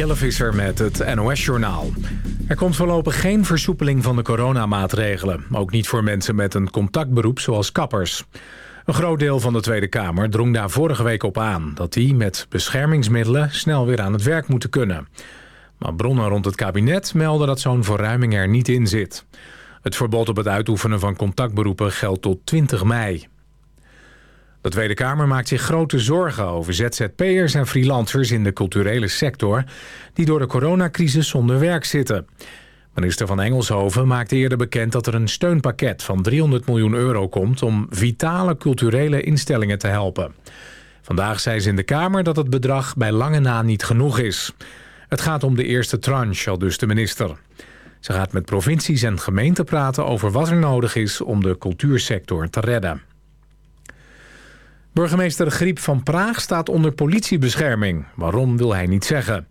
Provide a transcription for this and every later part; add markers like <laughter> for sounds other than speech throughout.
Jelle Visser met het NOS-journaal. Er komt voorlopig geen versoepeling van de coronamaatregelen. Ook niet voor mensen met een contactberoep zoals kappers. Een groot deel van de Tweede Kamer drong daar vorige week op aan... dat die met beschermingsmiddelen snel weer aan het werk moeten kunnen. Maar bronnen rond het kabinet melden dat zo'n verruiming er niet in zit. Het verbod op het uitoefenen van contactberoepen geldt tot 20 mei. De Tweede Kamer maakt zich grote zorgen over ZZP'ers en freelancers in de culturele sector... die door de coronacrisis zonder werk zitten. Minister van Engelshoven maakte eerder bekend dat er een steunpakket van 300 miljoen euro komt... om vitale culturele instellingen te helpen. Vandaag zei ze in de Kamer dat het bedrag bij lange na niet genoeg is. Het gaat om de eerste tranche, al dus de minister. Ze gaat met provincies en gemeenten praten over wat er nodig is om de cultuursector te redden. Burgemeester Griep van Praag staat onder politiebescherming. Waarom wil hij niet zeggen.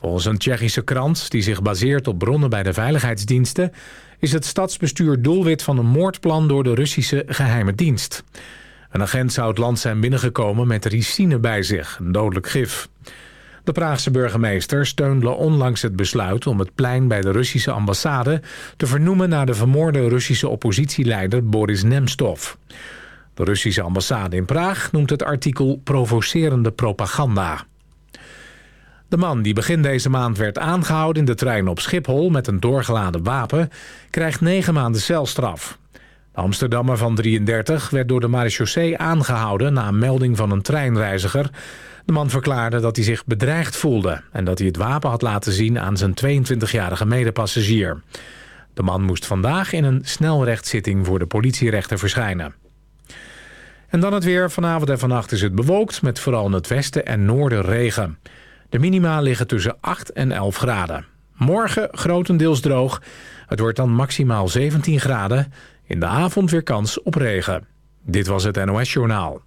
Volgens een Tsjechische krant die zich baseert op bronnen bij de veiligheidsdiensten... is het stadsbestuur doelwit van een moordplan door de Russische geheime dienst. Een agent zou het land zijn binnengekomen met ricine bij zich, een dodelijk gif. De Praagse burgemeester steunde onlangs het besluit om het plein bij de Russische ambassade... te vernoemen naar de vermoorde Russische oppositieleider Boris Nemtsov. De Russische ambassade in Praag noemt het artikel provocerende propaganda. De man die begin deze maand werd aangehouden in de trein op Schiphol... met een doorgeladen wapen, krijgt negen maanden celstraf. De Amsterdammer van 33 werd door de marechaussee aangehouden... na een melding van een treinreiziger. De man verklaarde dat hij zich bedreigd voelde... en dat hij het wapen had laten zien aan zijn 22-jarige medepassagier. De man moest vandaag in een snelrechtszitting voor de politierechter verschijnen. En dan het weer. Vanavond en vannacht is het bewolkt met vooral in het westen en noorden regen. De minima liggen tussen 8 en 11 graden. Morgen grotendeels droog. Het wordt dan maximaal 17 graden. In de avond weer kans op regen. Dit was het NOS Journaal.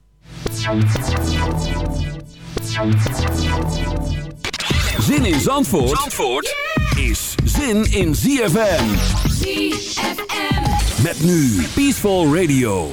Zin in Zandvoort, Zandvoort is zin in ZFM. ZFM. Met nu Peaceful Radio.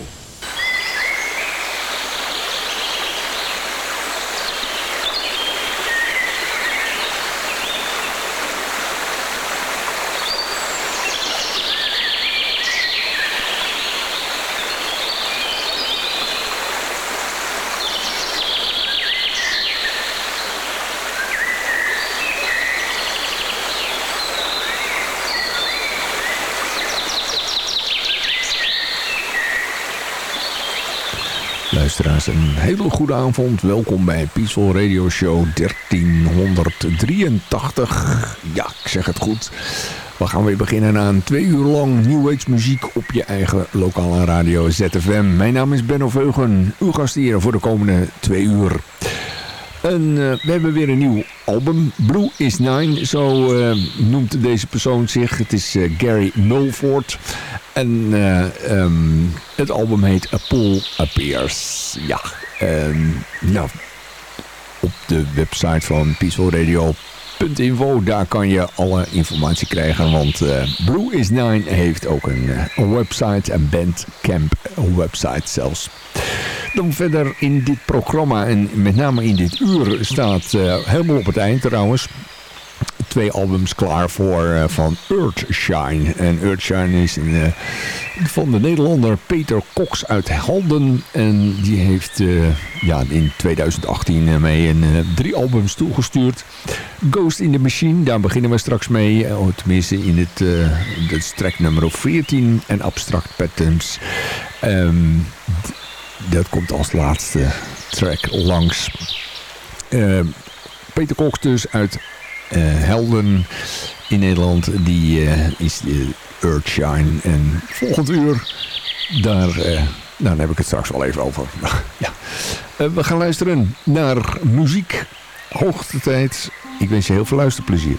Een hele goede avond. Welkom bij Peaceful Radio Show 1383. Ja, ik zeg het goed. We gaan weer beginnen aan twee uur lang New Age muziek op je eigen lokale radio ZFM. Mijn naam is Benno Veugen, uw hier voor de komende twee uur. En uh, we hebben weer een nieuw album. Blue is Nine, zo uh, noemt deze persoon zich. Het is uh, Gary Mulford. En um, het album heet A Pool Appears. Ja, um, nou, op de website van Peaceful Radio .info, daar kan je alle informatie krijgen, want uh, Blue is Nine heeft ook een, een website, een bandcamp website zelfs. Dan verder in dit programma en met name in dit uur staat uh, helemaal op het eind trouwens twee albums klaar voor uh, van Earthshine. En Earthshine is uh, van de Nederlander Peter Cox uit Halden. En die heeft uh, ja, in 2018 mee een, drie albums toegestuurd. Ghost in the Machine, daar beginnen we straks mee. tenminste in het, track nummer 14 en Abstract Patterns. Um, dat komt als laatste track langs. Uh, Peter Cox dus uit Helden in Nederland. Die uh, is de Earthshine. En volgend uur, daar, nou, daar heb ik het straks wel even over. <laughs> ja. we gaan luisteren naar muziek. Hoogte tijd. Ik wens je heel veel luisterplezier.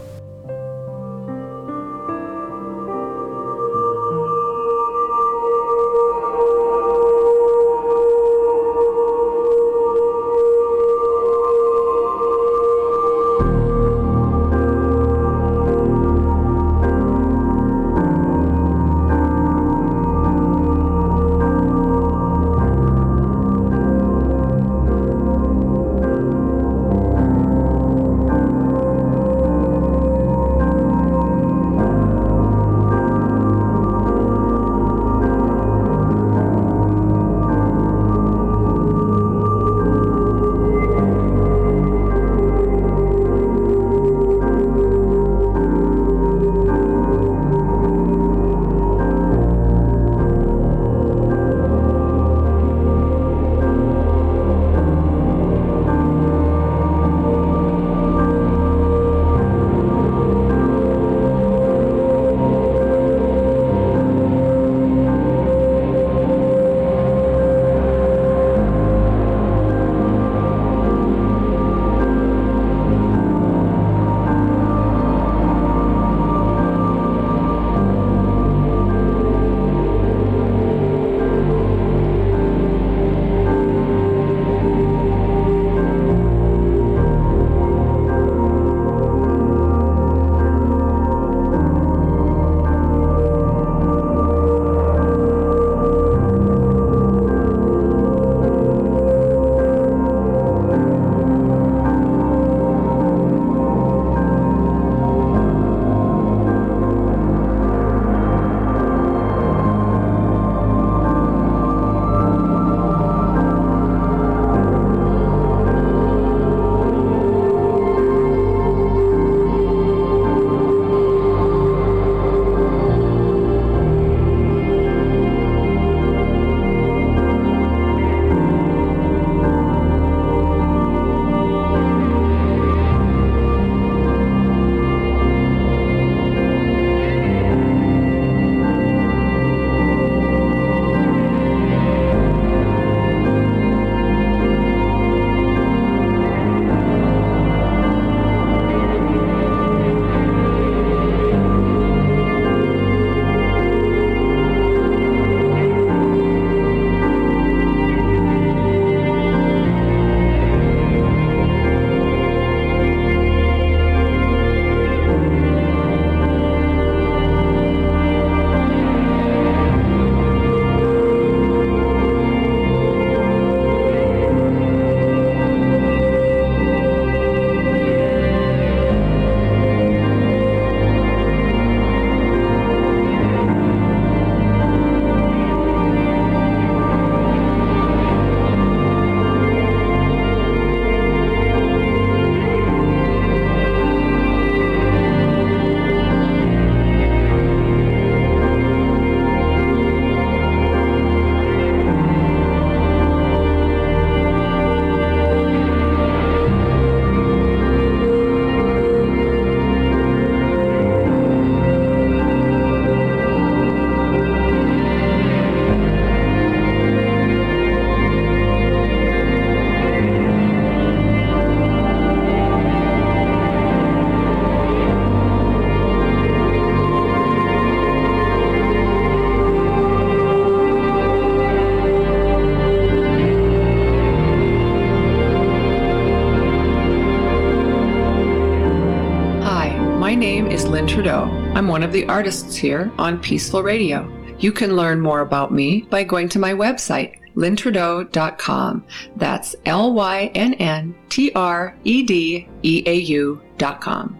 Of the artists here on Peaceful Radio. You can learn more about me by going to my website, lynnetredeau.com. That's L Y N N T R E D E A U.com.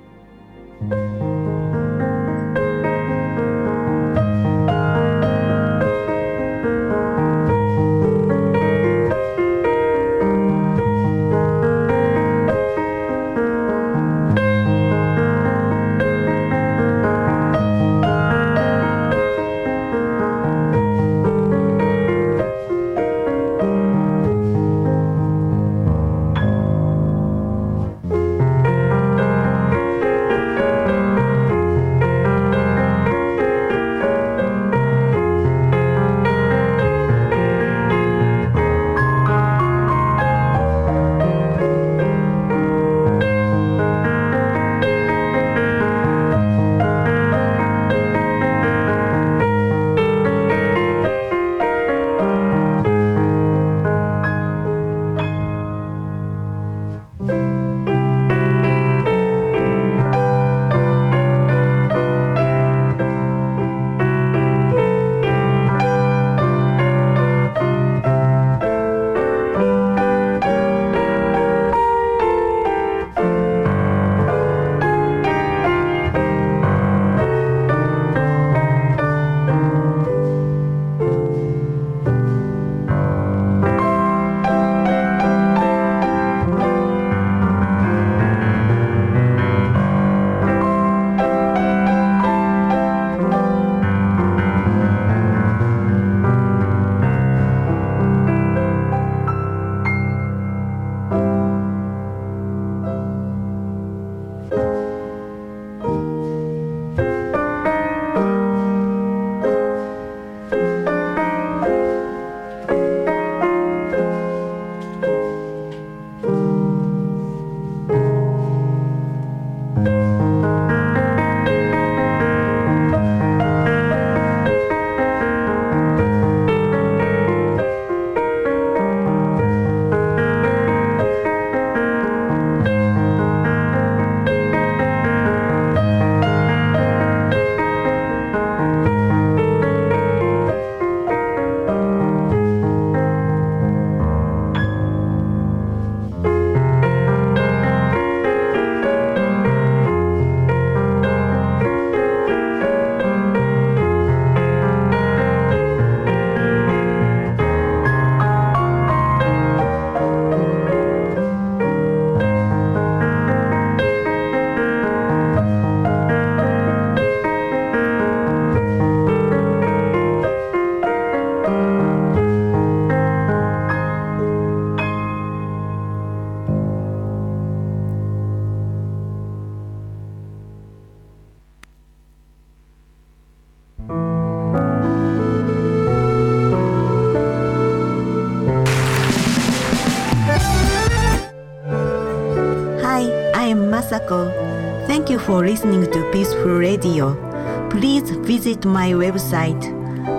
visit my website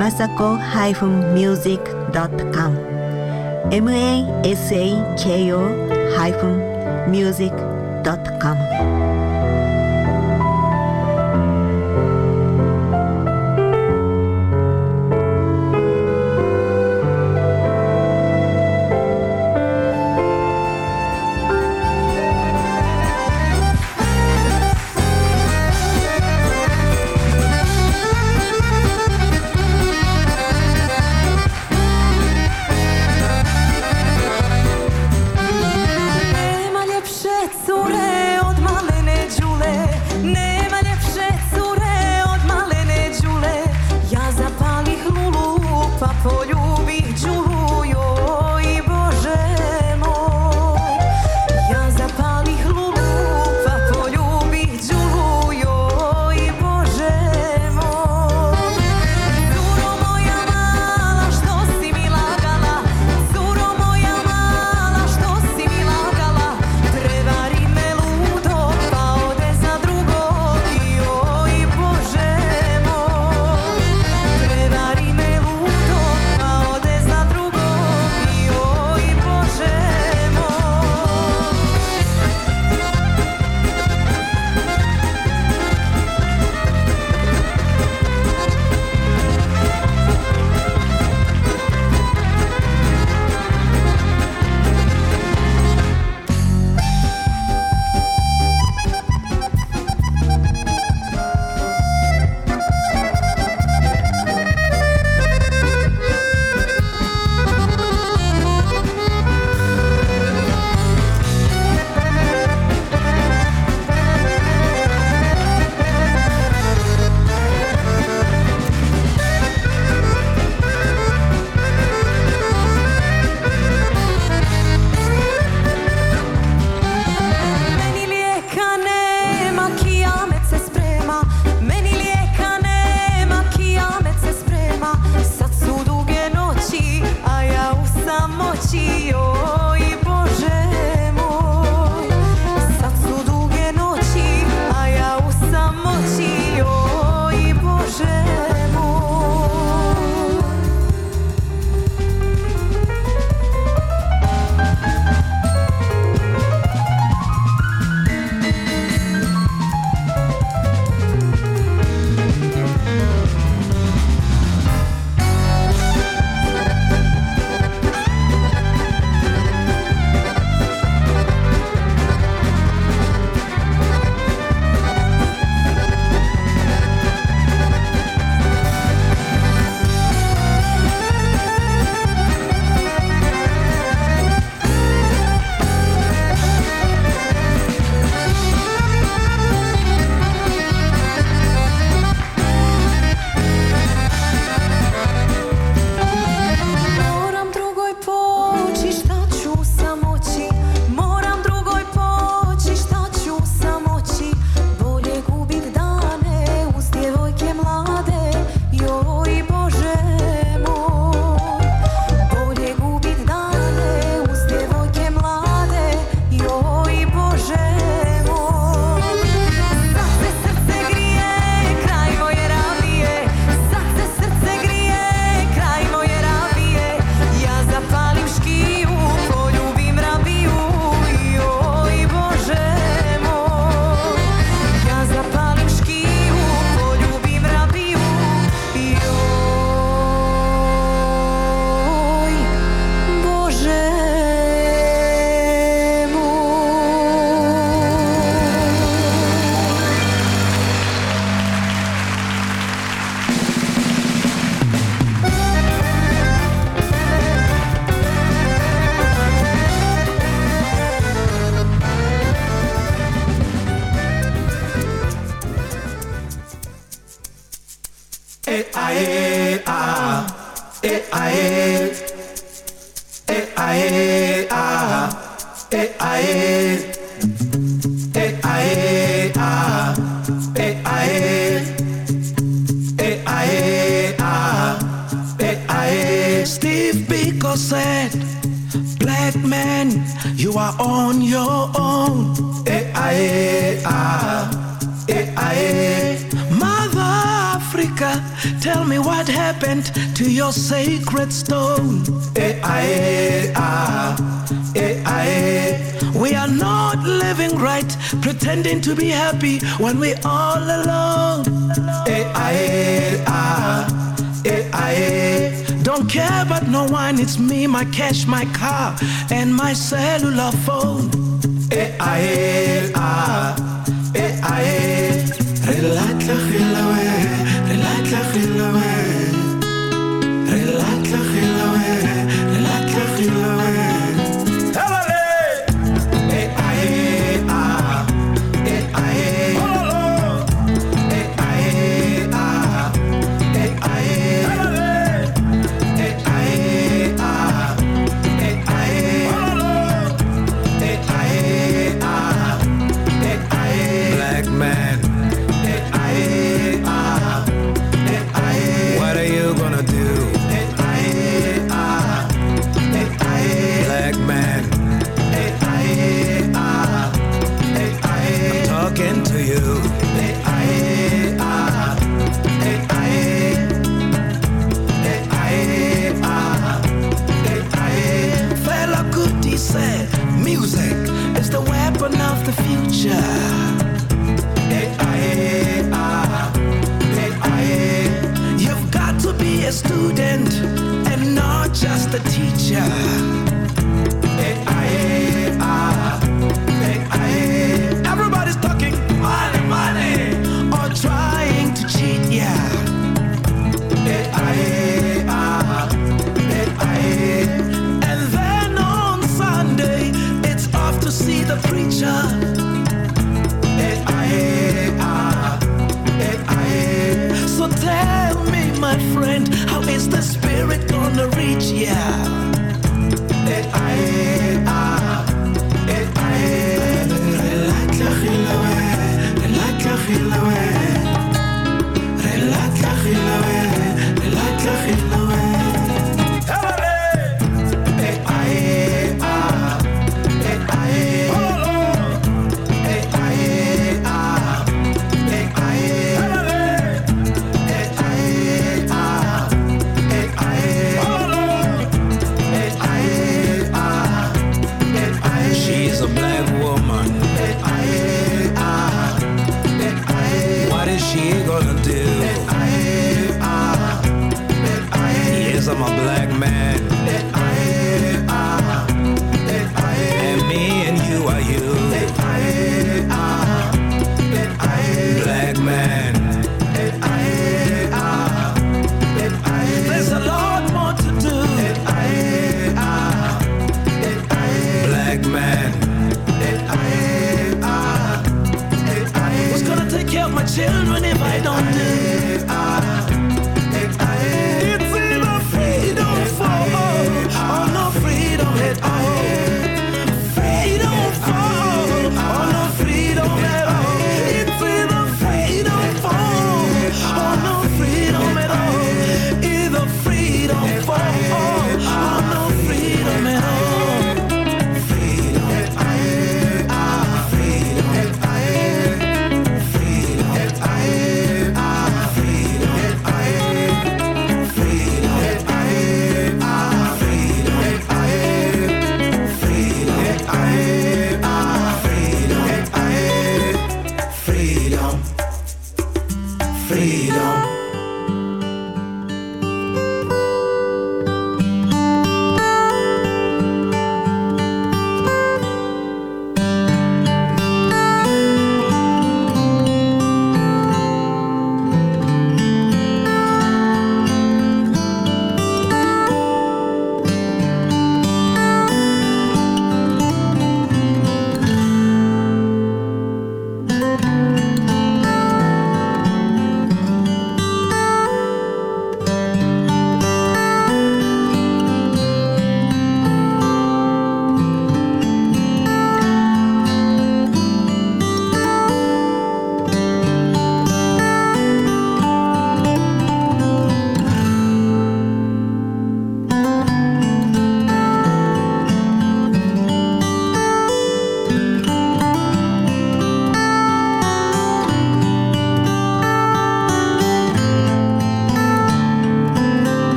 masako-music.com. M are on your own. Eh, ah, eh, ah, eh, ah, eh. Mother Africa, tell me what happened to your sacred stone. Eh, ah, eh, ah, eh, ah, eh. We are not living right, pretending to be happy when we're all alone. Eh, ah, eh, ah, eh, ah, eh don't care about no one. It's me, my cash, my car, and my cellular phone. Eh, ah, eh, ah, eh, ah, eh. Relatla, student and not just a teacher.